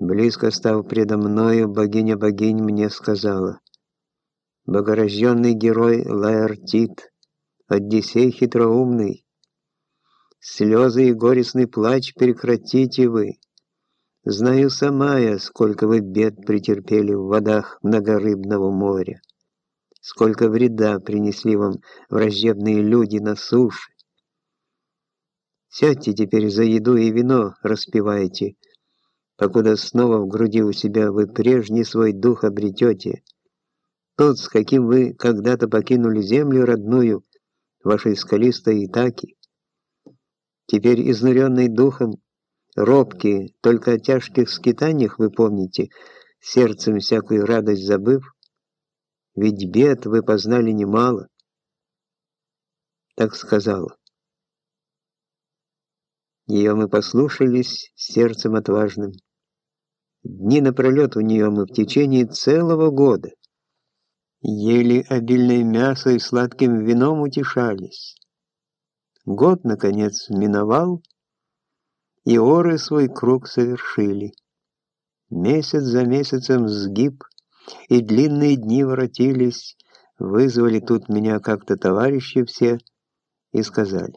Близко став предо мною, богиня богинь мне сказала, «Богорожденный герой Лаэртит, Одиссей хитроумный, слезы и горестный плач прекратите вы. Знаю сама я, сколько вы бед претерпели в водах многорыбного моря, сколько вреда принесли вам враждебные люди на суше. Сядьте теперь за еду и вино распивайте, покуда снова в груди у себя вы прежний свой дух обретете, тот, с каким вы когда-то покинули землю родную, вашей скалистой Итаки. Теперь, изнуренный духом, робкий, только о тяжких скитаниях вы помните, сердцем всякую радость забыв, ведь бед вы познали немало. Так сказала. Ее мы послушались сердцем отважным. Дни напролет у нее мы в течение целого года. Ели обильное мясо и сладким вином утешались. Год, наконец, миновал, и оры свой круг совершили. Месяц за месяцем сгиб, и длинные дни воротились, вызвали тут меня как-то товарищи все и сказали.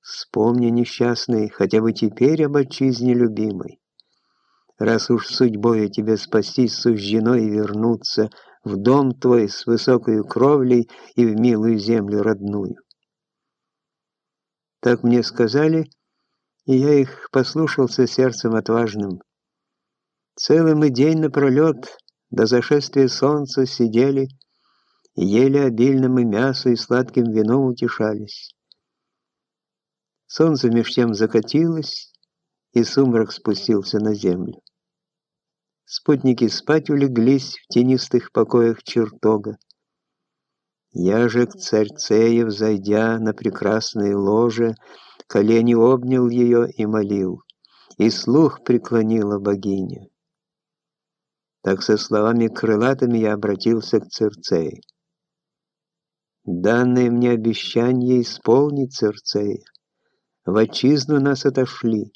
Вспомни, несчастный, хотя бы теперь об отчизне любимой раз уж судьбою тебе спастись суждено и вернуться в дом твой с высокой кровлей и в милую землю родную. Так мне сказали, и я их послушался сердцем отважным. Целый мы день напролет до зашествия солнца сидели, ели обильным и мясо, и сладким вином утешались. Солнце меж тем закатилось, и сумрак спустился на землю. Спутники спать улеглись в тенистых покоях чертога. Я же к царцеев, зайдя на прекрасное ложе, колени обнял ее и молил, и слух преклонила богиня. Так со словами крылатыми я обратился к Церцее. Данное мне обещание исполнить, Церцея. В отчизну нас отошли,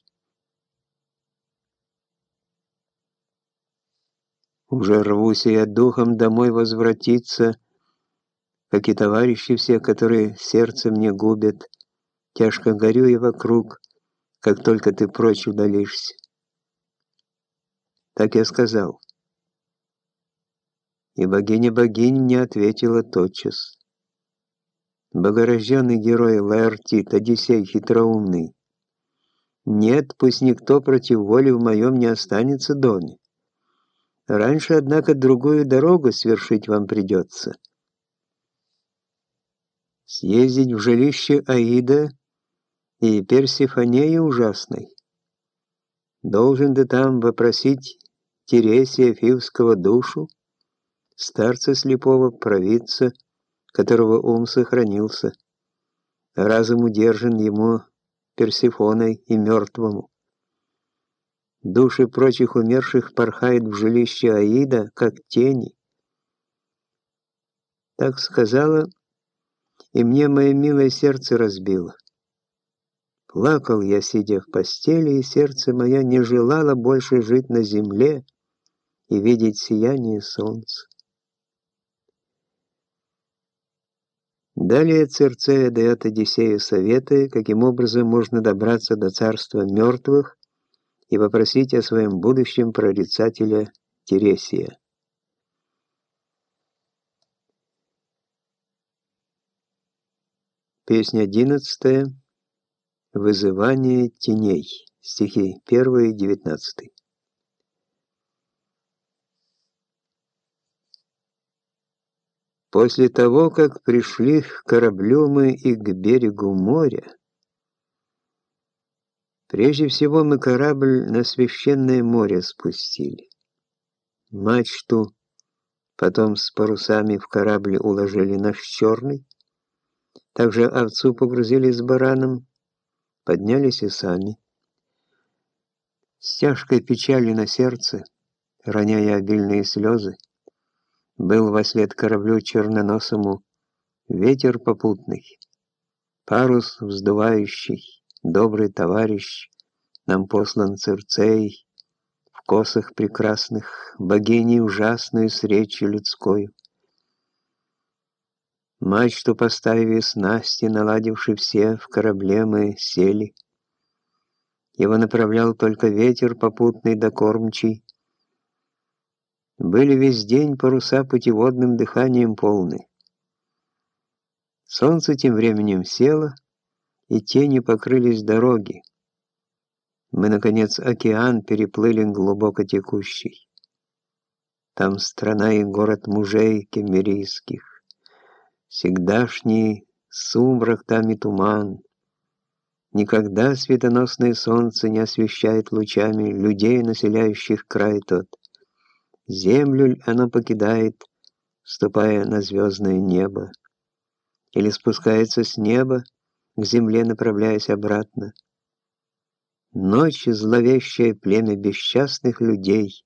Уже рвусь я духом домой возвратиться, как и товарищи все, которые сердце мне губят. Тяжко горю я вокруг, как только ты прочь удалишься. Так я сказал. И богиня богинь мне ответила тотчас. Богорожденный герой Лаэртит, Одиссей хитроумный, нет, пусть никто против воли в моем не останется доме. Раньше, однако, другую дорогу свершить вам придется. Съездить в жилище Аида и Персифонеи ужасной. Должен ты там вопросить Тересия Фивского душу, старца слепого провидца, которого ум сохранился, разум удержан ему Персифоной и мертвому. Души прочих умерших порхают в жилище Аида, как тени. Так сказала, и мне мое милое сердце разбило. Плакал я, сидя в постели, и сердце мое не желало больше жить на земле и видеть сияние солнца. Далее Церцея дает Одиссею советы, каким образом можно добраться до царства мертвых, и попросить о своем будущем прорицателя Тересия. Песня одиннадцатая. Вызывание теней. Стихи 1 и 19. После того, как пришли к кораблю мы и к берегу моря, Прежде всего мы корабль на священное море спустили. Мачту, потом с парусами в корабль уложили наш черный, также овцу погрузили с бараном, поднялись и сами. С тяжкой печалью на сердце, роняя обильные слезы, был во след кораблю черноносому ветер попутный, парус вздувающий, добрый товарищ, нам послан Цирцей, косах прекрасных, богиней ужасную с речью людской. Мачту поставив снасти, наладивши все, в корабле мы сели. Его направлял только ветер попутный да кормчий. Были весь день паруса путеводным дыханием полны. Солнце тем временем село, и тени покрылись дороги. Мы, наконец, океан переплыли глубоко текущий. Там страна и город мужей кемерийских. Всегдашний сумрак там и туман. Никогда светоносное солнце не освещает лучами людей, населяющих край тот. Землю оно покидает, ступая на звездное небо, или спускается с неба, к земле направляясь обратно. Ночь — зловещее племя бесчастных людей —